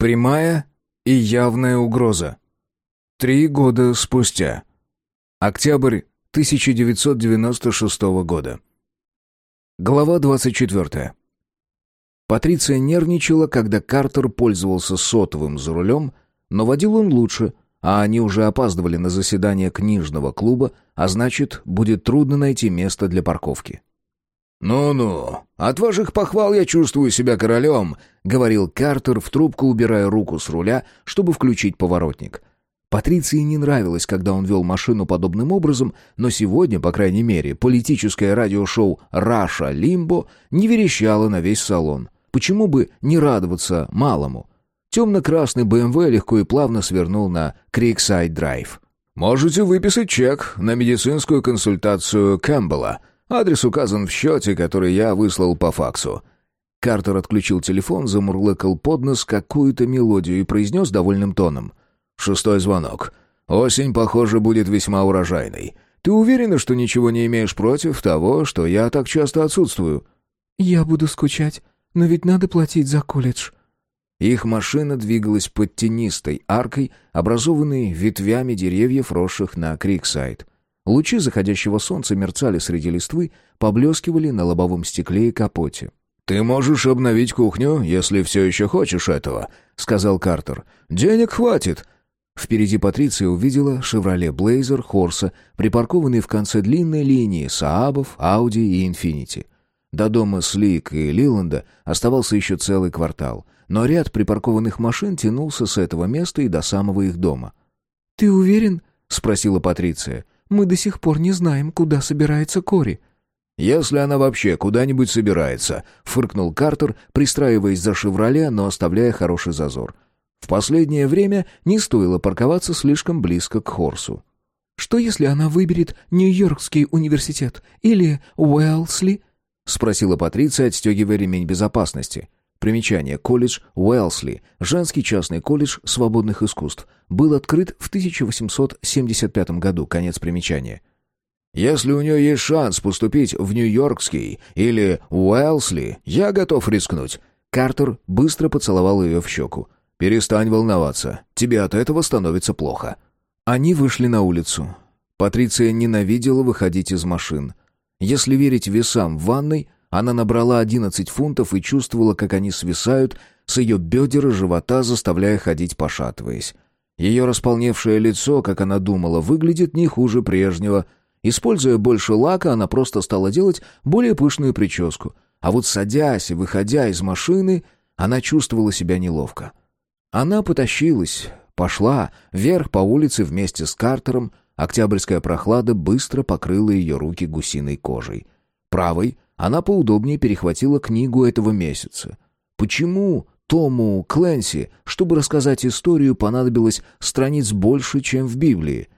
Прямая и явная угроза. Три года спустя. Октябрь 1996 года. Глава 24. Патриция нервничала, когда Картер пользовался сотовым за рулем, но водил он лучше, а они уже опаздывали на заседание книжного клуба, а значит, будет трудно найти место для парковки. «Ну-ну, от ваших похвал я чувствую себя королем», — говорил Картер в трубку, убирая руку с руля, чтобы включить поворотник. Патриции не нравилось, когда он вел машину подобным образом, но сегодня, по крайней мере, политическое радиошоу «Раша Лимбо» не верещало на весь салон. Почему бы не радоваться малому? Темно-красный БМВ легко и плавно свернул на Криксайд-драйв. «Можете выписать чек на медицинскую консультацию Кэмпбелла. Адрес указан в счете, который я выслал по факсу». Картер отключил телефон, замурлыкал под нос какую-то мелодию и произнес довольным тоном. Шестой звонок. Осень, похоже, будет весьма урожайной. Ты уверена, что ничего не имеешь против того, что я так часто отсутствую?» «Я буду скучать, но ведь надо платить за колледж». Их машина двигалась под тенистой аркой, образованной ветвями деревьев, росших на Криксайд. Лучи заходящего солнца мерцали среди листвы, поблескивали на лобовом стекле и капоте. «Ты можешь обновить кухню, если все еще хочешь этого», — сказал Картер. «Денег хватит. Впереди Патриция увидела «Шевроле Блейзер» Хорса, припаркованный в конце длинной линии Саабов, Ауди и Инфинити. До дома Слик и Лиланда оставался еще целый квартал, но ряд припаркованных машин тянулся с этого места и до самого их дома. «Ты уверен?» — спросила Патриция. «Мы до сих пор не знаем, куда собирается Кори». «Если она вообще куда-нибудь собирается», — фыркнул Картер, пристраиваясь за «Шевроле», но оставляя хороший зазор — в последнее время не стоило парковаться слишком близко к Хорсу. «Что, если она выберет Нью-Йоркский университет или Уэлсли?» — спросила Патриция, отстегивая ремень безопасности. Примечание. Колледж Уэлсли, женский частный колледж свободных искусств, был открыт в 1875 году. Конец примечания. «Если у нее есть шанс поступить в Нью-Йоркский или Уэлсли, я готов рискнуть». Картер быстро поцеловал ее в щеку. «Перестань волноваться. Тебе от этого становится плохо». Они вышли на улицу. Патриция ненавидела выходить из машин. Если верить весам в ванной, она набрала 11 фунтов и чувствовала, как они свисают с ее бедер и живота, заставляя ходить пошатываясь. Ее располневшее лицо, как она думала, выглядит не хуже прежнего. Используя больше лака, она просто стала делать более пышную прическу. А вот садясь и выходя из машины, она чувствовала себя неловко. Она потащилась, пошла вверх по улице вместе с Картером. Октябрьская прохлада быстро покрыла ее руки гусиной кожей. Правой она поудобнее перехватила книгу этого месяца. Почему Тому Кленси, чтобы рассказать историю, понадобилось страниц больше, чем в Библии?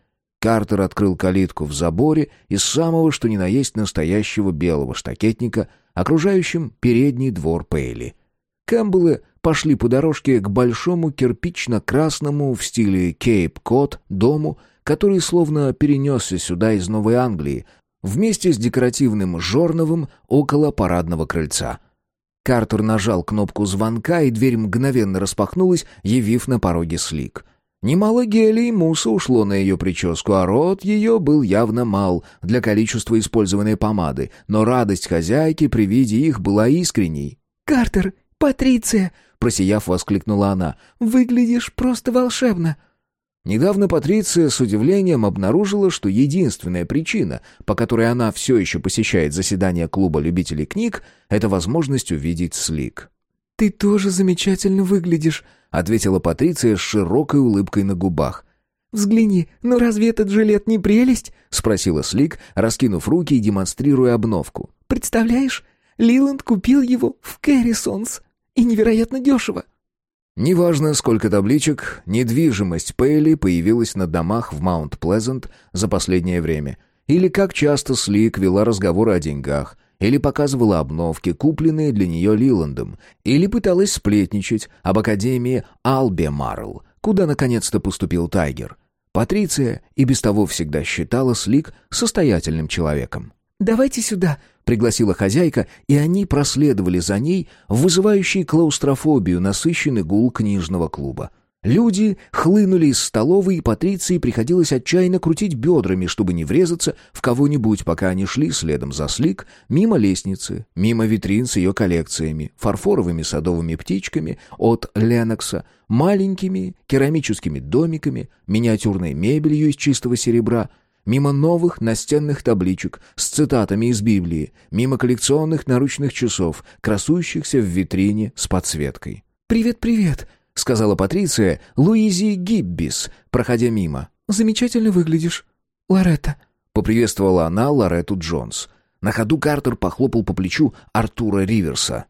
Картер открыл калитку в заборе из самого, что ни на есть настоящего белого штакетника, окружающим передний двор Пейли. Кэмпбеллы пошли по дорожке к большому кирпично-красному в стиле Кейп-Кот дому, который словно перенесся сюда из Новой Англии, вместе с декоративным жорновым около парадного крыльца. Картер нажал кнопку звонка, и дверь мгновенно распахнулась, явив на пороге слик. Немало гелия и муса ушло на ее прическу, а рот ее был явно мал для количества использованной помады, но радость хозяйки при виде их была искренней. «Картер, Патриция!» Просияв, воскликнула она. «Выглядишь просто волшебно!» Недавно Патриция с удивлением обнаружила, что единственная причина, по которой она все еще посещает заседания клуба любителей книг, это возможность увидеть Слик. «Ты тоже замечательно выглядишь», — ответила Патриция с широкой улыбкой на губах. «Взгляни, ну разве этот жилет не прелесть?» — спросила Слик, раскинув руки и демонстрируя обновку. «Представляешь, Лиланд купил его в Кэррисонс». И невероятно дешево. Неважно, сколько табличек, недвижимость Пейли появилась на домах в Маунт-Плезант за последнее время. Или как часто Слик вела разговоры о деньгах, или показывала обновки, купленные для нее Лиландом, или пыталась сплетничать об Академии Албемарл, куда наконец-то поступил Тайгер. Патриция и без того всегда считала Слик состоятельным человеком. «Давайте сюда», — пригласила хозяйка, и они проследовали за ней вызывающий клаустрофобию насыщенный гул книжного клуба. Люди хлынули из столовой, и Патриции приходилось отчаянно крутить бедрами, чтобы не врезаться в кого-нибудь, пока они шли следом за Слик, мимо лестницы, мимо витрин с ее коллекциями, фарфоровыми садовыми птичками от Ленокса, маленькими керамическими домиками, миниатюрной мебелью из чистого серебра, мимо новых настенных табличек с цитатами из Библии, мимо коллекционных наручных часов, красующихся в витрине с подсветкой. «Привет, привет!» — сказала Патриция Луизи Гиббис, проходя мимо. «Замечательно выглядишь. Лоретта». Поприветствовала она Лоретту Джонс. На ходу Картер похлопал по плечу Артура Риверса.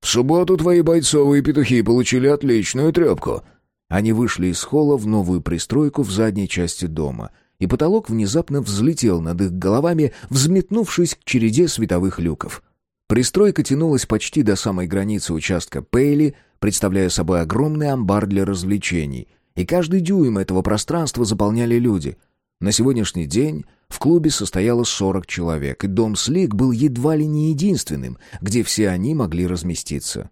«В субботу твои бойцовые петухи получили отличную трепку». Они вышли из холла в новую пристройку в задней части дома, и потолок внезапно взлетел над их головами, взметнувшись к череде световых люков. Пристройка тянулась почти до самой границы участка Пейли, представляя собой огромный амбар для развлечений, и каждый дюйм этого пространства заполняли люди. На сегодняшний день в клубе состояло 40 человек, и дом Слик был едва ли не единственным, где все они могли разместиться.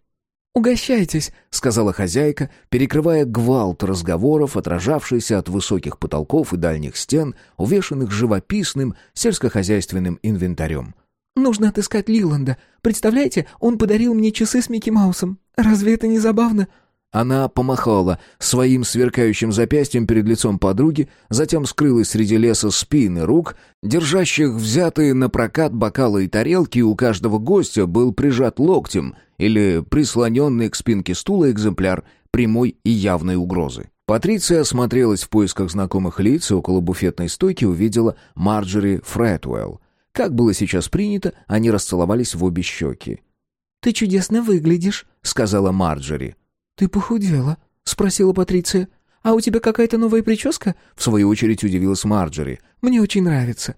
«Угощайтесь», — сказала хозяйка, перекрывая гвалт разговоров, отражавшийся от высоких потолков и дальних стен, увешанных живописным сельскохозяйственным инвентарем. «Нужно отыскать Лиланда. Представляете, он подарил мне часы с Микки Маусом. Разве это не забавно?» Она помахала своим сверкающим запястьем перед лицом подруги, затем скрылась среди леса спины рук, держащих взятые на прокат бокалы и тарелки, и у каждого гостя был прижат локтем или прислоненный к спинке стула экземпляр прямой и явной угрозы. Патриция осмотрелась в поисках знакомых лиц и около буфетной стойки увидела Марджери Фрэтуэлл. Как было сейчас принято, они расцеловались в обе щеки. «Ты чудесно выглядишь», — сказала Марджери. «Ты похудела?» — спросила Патриция. «А у тебя какая-то новая прическа?» — в свою очередь удивилась Марджери. «Мне очень нравится».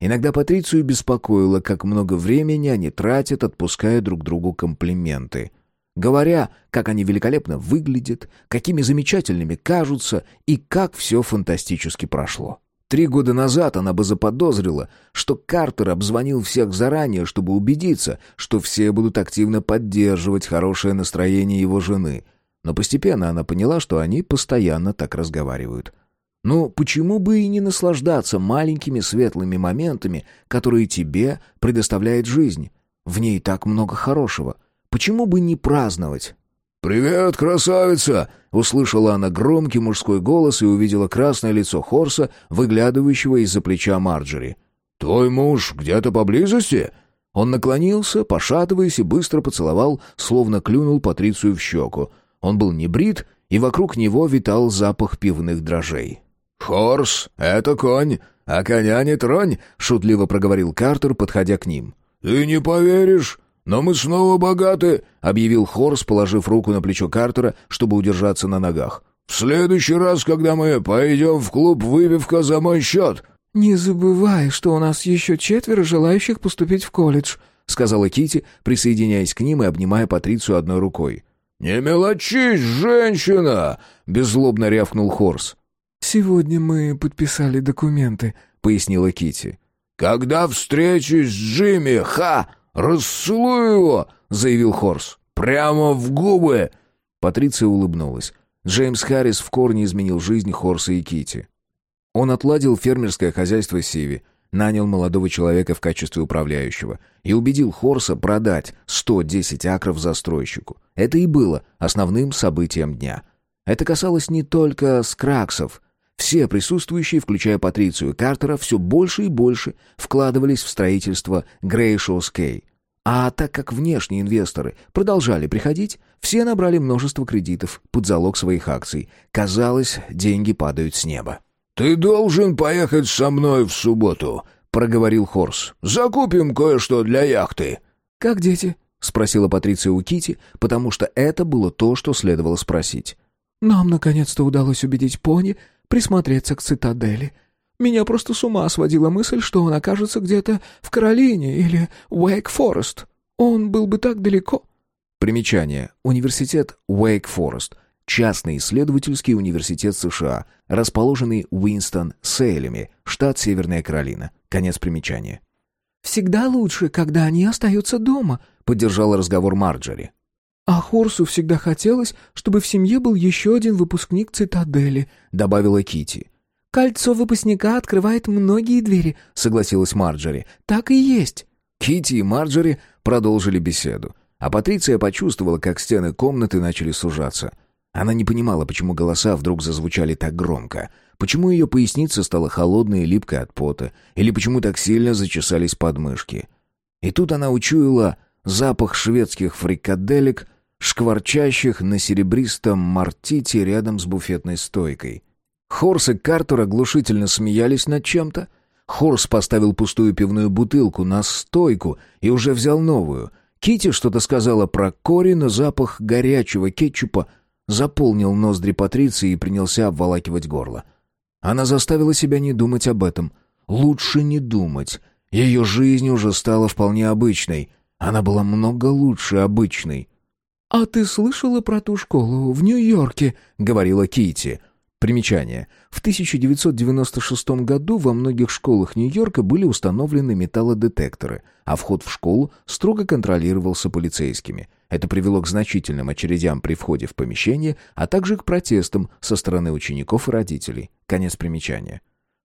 Иногда Патрицию беспокоило, как много времени они тратят, отпуская друг другу комплименты. Говоря, как они великолепно выглядят, какими замечательными кажутся и как все фантастически прошло. Три года назад она бы заподозрила, что Картер обзвонил всех заранее, чтобы убедиться, что все будут активно поддерживать хорошее настроение его жены. Но постепенно она поняла, что они постоянно так разговаривают. Ну, почему бы и не наслаждаться маленькими светлыми моментами, которые тебе предоставляет жизнь? В ней так много хорошего. Почему бы не праздновать? «Привет, красавица!» — услышала она громкий мужской голос и увидела красное лицо Хорса, выглядывающего из-за плеча Марджери. «Твой муж где-то поблизости?» Он наклонился, пошатываясь, и быстро поцеловал, словно клюнул Патрицию в щеку. Он был не брит, и вокруг него витал запах пивных дрожжей. «Хорс, это конь, а коня не тронь», — шутливо проговорил Картер, подходя к ним. «Ты не поверишь, «Но мы снова богаты», — объявил Хорс, положив руку на плечо Картера, чтобы удержаться на ногах. «В следующий раз, когда мы пойдем в клуб, выпивка за мой счет». «Не забывай, что у нас еще четверо желающих поступить в колледж», — сказала Кити, присоединяясь к ним и обнимая Патрицию одной рукой. «Не мелочись, женщина!» — беззлобно рявкнул Хорс. «Сегодня мы подписали документы», — пояснила Кити. «Когда встречусь с Джимми, ха!» «Расцелую его!» — заявил Хорс. «Прямо в губы!» Патриция улыбнулась. Джеймс Харрис в корне изменил жизнь Хорса и Кити. Он отладил фермерское хозяйство Сиви, нанял молодого человека в качестве управляющего и убедил Хорса продать 110 акров застройщику. Это и было основным событием дня. Это касалось не только скраксов. Все присутствующие, включая Патрицию Картера, все больше и больше вкладывались в строительство Грейшоус Кей. А так как внешние инвесторы продолжали приходить, все набрали множество кредитов под залог своих акций. Казалось, деньги падают с неба. «Ты должен поехать со мной в субботу», — проговорил Хорс. «Закупим кое-что для яхты». «Как дети?» — спросила Патриция у Кити, потому что это было то, что следовало спросить. «Нам наконец-то удалось убедить пони присмотреться к цитадели», меня просто с ума сводила мысль, что он окажется где-то в Каролине или Уэйк-Форест. Он был бы так далеко». Примечание. Университет Уэйк-Форест. Частный исследовательский университет США, расположенный в Уинстон-Сейлеме, штат Северная Каролина. Конец примечания. «Всегда лучше, когда они остаются дома», — поддержала разговор Марджери. «А Хорсу всегда хотелось, чтобы в семье был еще один выпускник цитадели», — добавила Кити. «Кольцо выпускника открывает многие двери», — согласилась Марджери. «Так и есть». Кити и Марджери продолжили беседу, а Патриция почувствовала, как стены комнаты начали сужаться. Она не понимала, почему голоса вдруг зазвучали так громко, почему ее поясница стала холодной и липкой от пота, или почему так сильно зачесались подмышки. И тут она учуяла запах шведских фрикаделек, шкварчащих на серебристом мартите рядом с буфетной стойкой. Хорс и Картер оглушительно смеялись над чем-то, Хорс поставил пустую пивную бутылку на стойку и уже взял новую. Кити что-то сказала про кори, но запах горячего кетчупа заполнил ноздри Патриции и принялся обволакивать горло. Она заставила себя не думать об этом. Лучше не думать. Ее жизнь уже стала вполне обычной. Она была много лучше обычной. «А ты слышала про ту школу в Нью-Йорке?» — говорила Кити. Примечание. В 1996 году во многих школах Нью-Йорка были установлены металлодетекторы, а вход в школу строго контролировался полицейскими. Это привело к значительным очередям при входе в помещение, а также к протестам со стороны учеников и родителей. Конец примечания.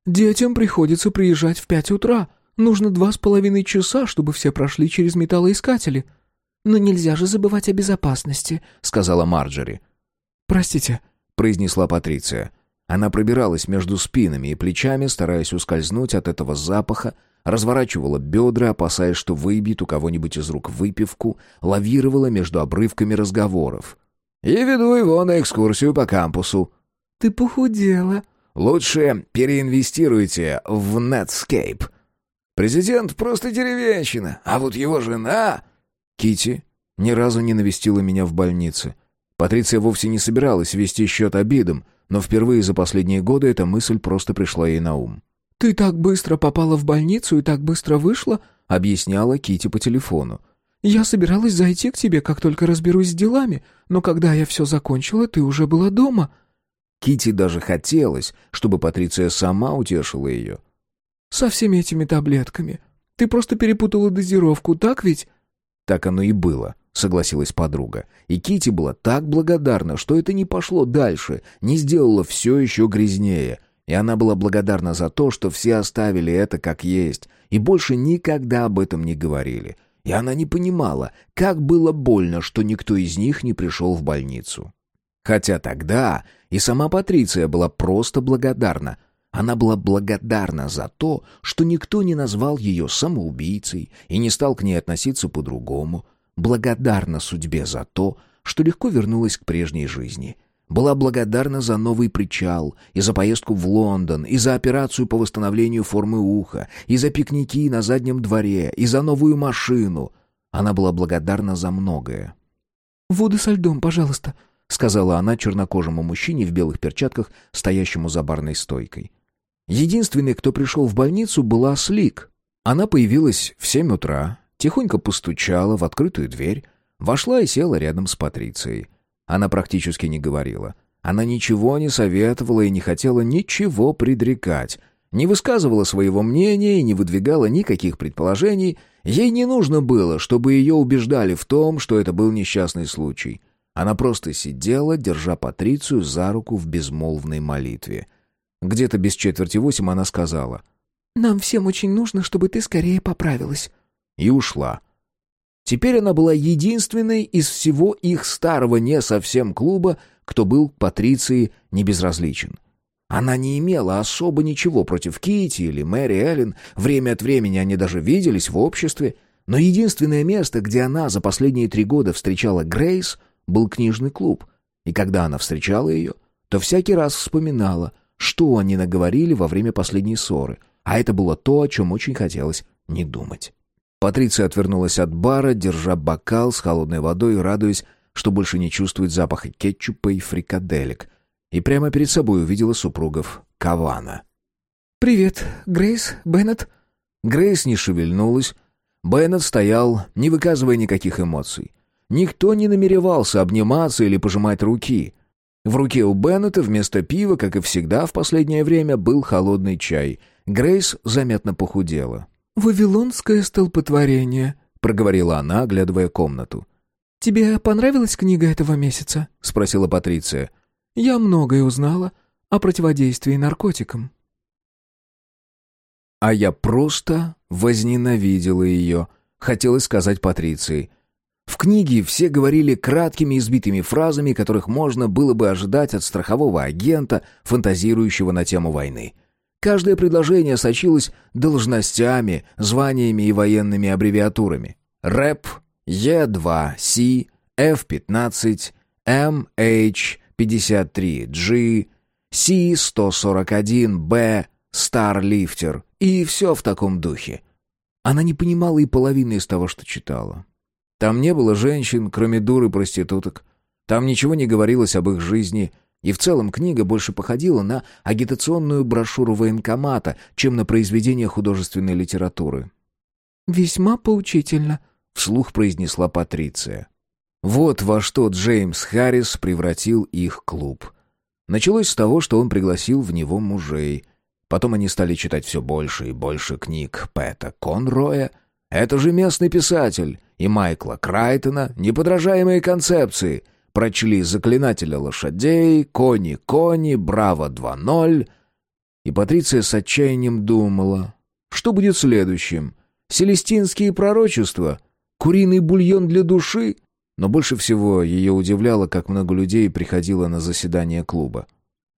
«Детям приходится приезжать в пять утра. Нужно два с половиной часа, чтобы все прошли через металлоискатели». «Но нельзя же забывать о безопасности», — сказала Марджери. «Простите», — произнесла Патриция. Она пробиралась между спинами и плечами, стараясь ускользнуть от этого запаха, разворачивала бедра, опасаясь, что выбьет у кого-нибудь из рук выпивку, лавировала между обрывками разговоров. «И веду его на экскурсию по кампусу». «Ты похудела». «Лучше переинвестируйте в Netscape». «Президент просто деревенщина, а вот его жена...» Кити ни разу не навестила меня в больнице. Патриция вовсе не собиралась вести счет обидам, но впервые за последние годы эта мысль просто пришла ей на ум. «Ты так быстро попала в больницу и так быстро вышла», — объясняла Кити по телефону. «Я собиралась зайти к тебе, как только разберусь с делами, но когда я все закончила, ты уже была дома». Кити даже хотелось, чтобы Патриция сама утешила ее. «Со всеми этими таблетками. Ты просто перепутала дозировку, так ведь?» Так оно и было согласилась подруга. И Кити была так благодарна, что это не пошло дальше, не сделало все еще грязнее. И она была благодарна за то, что все оставили это как есть, и больше никогда об этом не говорили. И она не понимала, как было больно, что никто из них не пришел в больницу. Хотя тогда и сама Патриция была просто благодарна. Она была благодарна за то, что никто не назвал ее самоубийцей и не стал к ней относиться по-другому, благодарна судьбе за то, что легко вернулась к прежней жизни. Была благодарна за новый причал, и за поездку в Лондон, и за операцию по восстановлению формы уха, и за пикники на заднем дворе, и за новую машину. Она была благодарна за многое. «Воды со льдом, пожалуйста», — сказала она чернокожему мужчине в белых перчатках, стоящему за барной стойкой. Единственной, кто пришел в больницу, была Слик. Она появилась в семь утра, Тихонько постучала в открытую дверь, вошла и села рядом с Патрицией. Она практически не говорила. Она ничего не советовала и не хотела ничего предрекать, не высказывала своего мнения и не выдвигала никаких предположений. Ей не нужно было, чтобы ее убеждали в том, что это был несчастный случай. Она просто сидела, держа Патрицию за руку в безмолвной молитве. Где-то без четверти восемь она сказала. «Нам всем очень нужно, чтобы ты скорее поправилась и ушла. Теперь она была единственной из всего их старого не совсем клуба, кто был Патриции небезразличен. Она не имела особо ничего против Кити или Мэри Эллен, время от времени они даже виделись в обществе, но единственное место, где она за последние три года встречала Грейс, был книжный клуб. И когда она встречала ее, то всякий раз вспоминала, что они наговорили во время последней ссоры, а это было то, о чем очень хотелось не думать. Патриция отвернулась от бара, держа бокал с холодной водой и радуясь, что больше не чувствует запаха кетчупа и фрикаделек. И прямо перед собой увидела супругов Кавана. «Привет, Грейс, Беннет?» Грейс не шевельнулась. Беннет стоял, не выказывая никаких эмоций. Никто не намеревался обниматься или пожимать руки. В руке у Беннета вместо пива, как и всегда в последнее время, был холодный чай. Грейс заметно похудела. «Вавилонское столпотворение», — проговорила она, оглядывая комнату. «Тебе понравилась книга этого месяца?» — спросила Патриция. «Я многое узнала о противодействии наркотикам». А я просто возненавидела ее, хотелось сказать Патриции. В книге все говорили краткими избитыми фразами, которых можно было бы ожидать от страхового агента, фантазирующего на тему войны. Каждое предложение сочилось должностями, званиями и военными аббревиатурами. рэп, Е2, F-15, MH-53G, C-141B, Старлифтер и все в таком духе. Она не понимала и половины из того, что читала. Там не было женщин, кроме дур и проституток. Там ничего не говорилось об их жизни, и в целом книга больше походила на агитационную брошюру военкомата, чем на произведение художественной литературы. «Весьма поучительно», — вслух произнесла Патриция. Вот во что Джеймс Харрис превратил их клуб. Началось с того, что он пригласил в него мужей. Потом они стали читать все больше и больше книг Пэта Конроя. Это же местный писатель. И Майкла Крайтона неподражаемые концепции. Прочли «Заклинателя лошадей», «Кони-кони», «Браво 2.0». И Патриция с отчаянием думала, что будет следующим? Селестинские пророчества? Куриный бульон для души? Но больше всего ее удивляло, как много людей приходило на заседание клуба.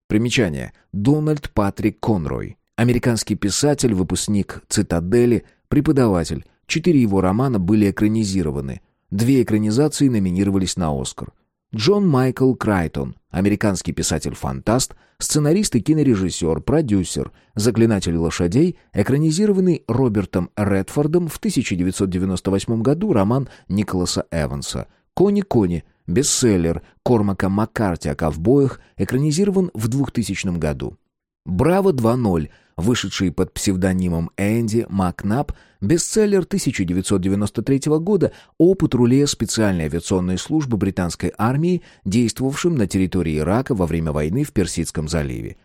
Примечание. Дональд Патрик Конрой. Американский писатель, выпускник «Цитадели», преподаватель. Четыре его романа были экранизированы. Две экранизации номинировались на «Оскар». Джон Майкл Крайтон, американский писатель-фантаст, сценарист и кинорежиссер, продюсер, заклинатель лошадей, экранизированный Робертом Редфордом в 1998 году роман Николаса Эванса «Кони-кони», бестселлер Кормака Маккарти о ковбоях, экранизирован в 2000 году. «Браво 2.0», вышедший под псевдонимом Энди Макнап, бестселлер 1993 года о патруле специальной авиационной службы британской армии, действовавшем на территории Ирака во время войны в Персидском заливе.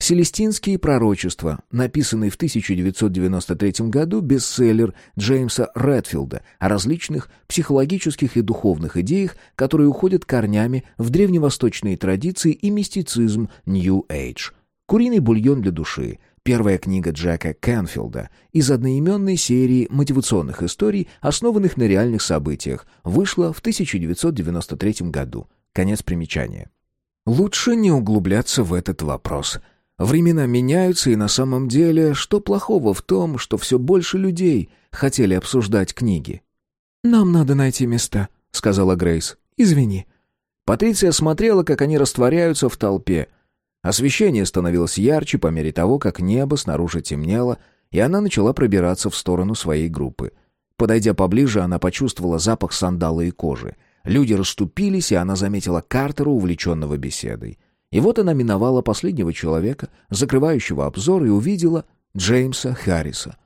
«Селестинские пророчества», написанный в 1993 году бестселлер Джеймса Редфилда о различных психологических и духовных идеях, которые уходят корнями в древневосточные традиции и мистицизм Age. «Куриный бульон для души», первая книга Джека Кенфилда из одноименной серии мотивационных историй, основанных на реальных событиях, вышла в 1993 году. Конец примечания. Лучше не углубляться в этот вопрос – Времена меняются, и на самом деле, что плохого в том, что все больше людей хотели обсуждать книги? «Нам надо найти места», — сказала Грейс. «Извини». Патриция смотрела, как они растворяются в толпе. Освещение становилось ярче по мере того, как небо снаружи темнело, и она начала пробираться в сторону своей группы. Подойдя поближе, она почувствовала запах сандала и кожи. Люди расступились, и она заметила Картера, увлеченного беседой. И вот она миновала последнего человека, закрывающего обзор, и увидела Джеймса Харриса.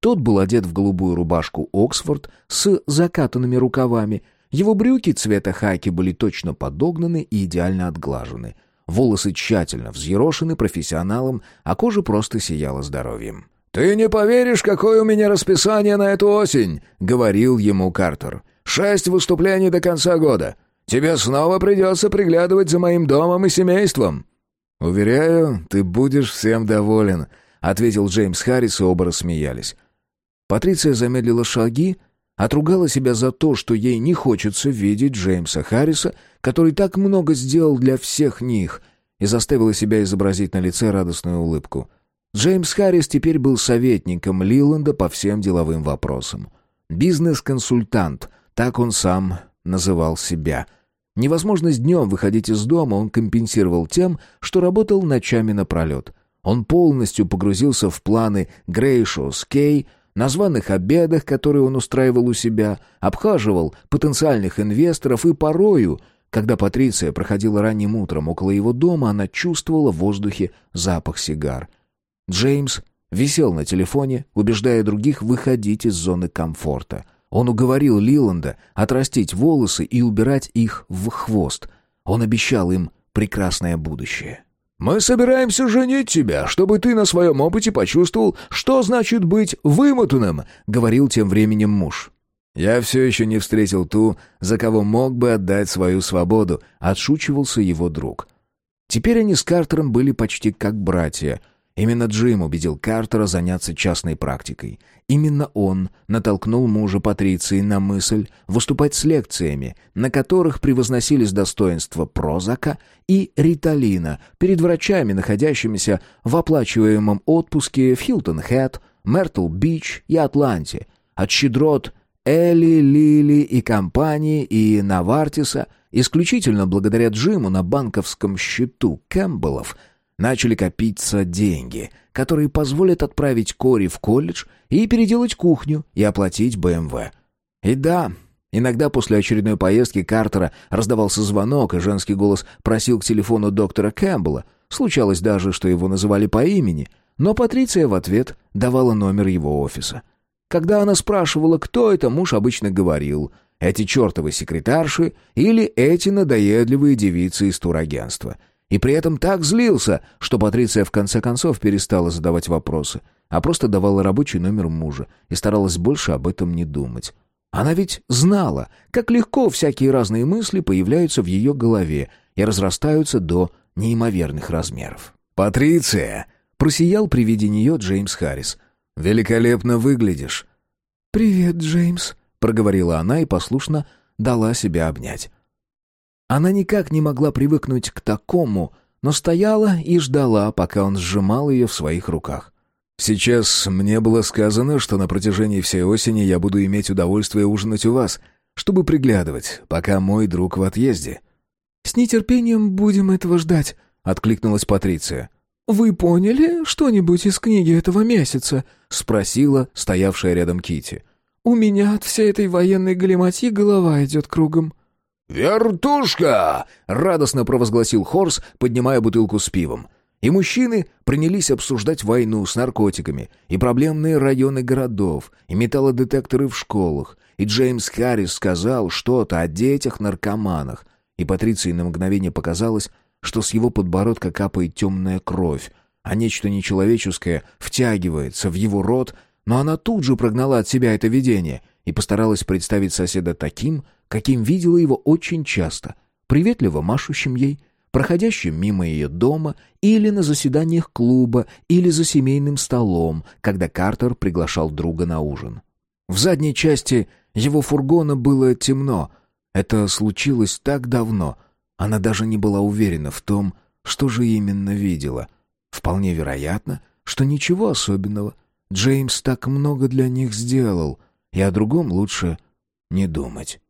Тот был одет в голубую рубашку «Оксфорд» с закатанными рукавами. Его брюки цвета хаки были точно подогнаны и идеально отглажены. Волосы тщательно взъерошены профессионалом, а кожа просто сияла здоровьем. «Ты не поверишь, какое у меня расписание на эту осень!» — говорил ему Картер. «Шесть выступлений до конца года. Тебе снова придется приглядывать за моим домом и семейством». «Уверяю, ты будешь всем доволен», — ответил Джеймс Харрис, и оба рассмеялись. Патриция замедлила шаги, отругала себя за то, что ей не хочется видеть Джеймса Харриса, который так много сделал для всех них, и заставила себя изобразить на лице радостную улыбку. Джеймс Харрис теперь был советником Лиланда по всем деловым вопросам. Бизнес-консультант, так он сам называл себя. Невозможность днем выходить из дома он компенсировал тем, что работал ночами напролет. Он полностью погрузился в планы Грейшоус Кей, на званых обедах, которые он устраивал у себя, обхаживал потенциальных инвесторов и порою, когда Патриция проходила ранним утром около его дома, она чувствовала в воздухе запах сигар. Джеймс висел на телефоне, убеждая других выходить из зоны комфорта — он уговорил Лиланда отрастить волосы и убирать их в хвост. Он обещал им прекрасное будущее. «Мы собираемся женить тебя, чтобы ты на своем опыте почувствовал, что значит быть вымотанным», — говорил тем временем муж. «Я все еще не встретил ту, за кого мог бы отдать свою свободу», — отшучивался его друг. Теперь они с Картером были почти как братья — Именно Джим убедил Картера заняться частной практикой. Именно он натолкнул мужа Патриции на мысль выступать с лекциями, на которых превозносились достоинства Прозака и Риталина перед врачами, находящимися в оплачиваемом отпуске в Хилтон-Хед, Мертл-Бич и Атланте, от щедрот Эли Лилли и компании и Новартиса, исключительно благодаря Джиму на банковском счету Кэмпбеллов – начали копиться деньги, которые позволят отправить Кори в колледж и переделать кухню и оплатить БМВ. И да, иногда после очередной поездки Картера раздавался звонок, и женский голос просил к телефону доктора Кэмпбелла. Случалось даже, что его называли по имени, но Патриция в ответ давала номер его офиса. Когда она спрашивала, кто это, муж обычно говорил «эти чертовы секретарши» или «эти надоедливые девицы из турагентства». И при этом так злился, что Патриция в конце концов перестала задавать вопросы, а просто давала рабочий номер мужа и старалась больше об этом не думать. Она ведь знала, как легко всякие разные мысли появляются в ее голове и разрастаются до неимоверных размеров. «Патриция!» — просиял при виде нее Джеймс Харрис. «Великолепно выглядишь!» «Привет, Джеймс!» — проговорила она и послушно дала себя обнять. Она никак не могла привыкнуть к такому, но стояла и ждала, пока он сжимал ее в своих руках. «Сейчас мне было сказано, что на протяжении всей осени я буду иметь удовольствие ужинать у вас, чтобы приглядывать, пока мой друг в отъезде». «С нетерпением будем этого ждать», — откликнулась Патриция. «Вы поняли что-нибудь из книги этого месяца?» — спросила стоявшая рядом Кити. «У меня от всей этой военной галиматьи голова идет кругом». «Вертушка!» — радостно провозгласил Хорс, поднимая бутылку с пивом. И мужчины принялись обсуждать войну с наркотиками, и проблемные районы городов, и металлодетекторы в школах, и Джеймс Харрис сказал что-то о детях-наркоманах, и Патриции на мгновение показалось, что с его подбородка капает темная кровь, а нечто нечеловеческое втягивается в его рот, но она тут же прогнала от себя это видение и постаралась представить соседа таким, каким видела его очень часто, приветливо машущим ей, проходящим мимо ее дома или на заседаниях клуба, или за семейным столом, когда Картер приглашал друга на ужин. В задней части его фургона было темно. Это случилось так давно. Она даже не была уверена в том, что же именно видела. Вполне вероятно, что ничего особенного. Джеймс так много для них сделал, и о другом лучше не думать.